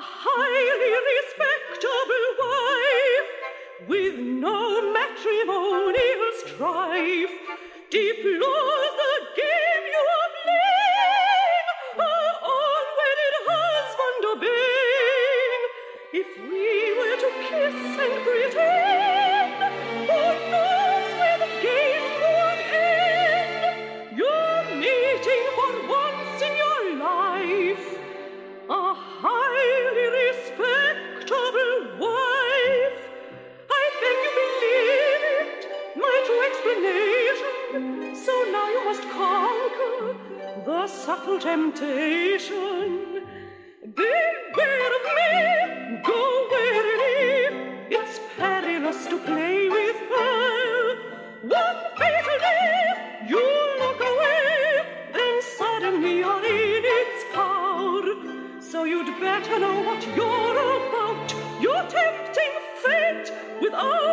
a highly respectable wife, with no matrimonial strife, deplores the game you are playing, our unwedded husband obeying. If we were to kiss must conquer the subtle temptation. Beware of me, go warily. It's perilous to play with her. One fatal day, you look away, then suddenly you're in its power. So you'd better know what you're about. You're tempting fate without a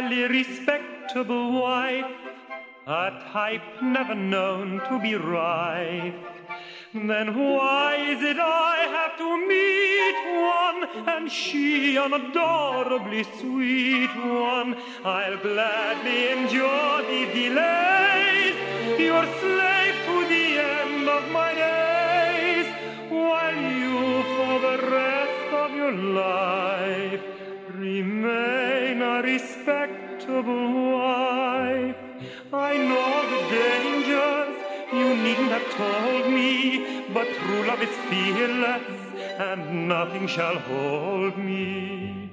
highly respectable wife, a type never known to be rife. Then why is it I have to meet one, and she an adorably sweet one? I'll gladly endure these delays, a respectable wife. I know the dangers you needn't have told me, but true love is fearless, and nothing shall hold me.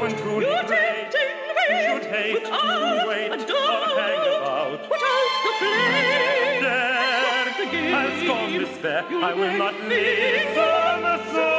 When truly You're great should hate to without wait a or hang about. Put out the flame. There, the. I'll scorn despair. I will not make listen. So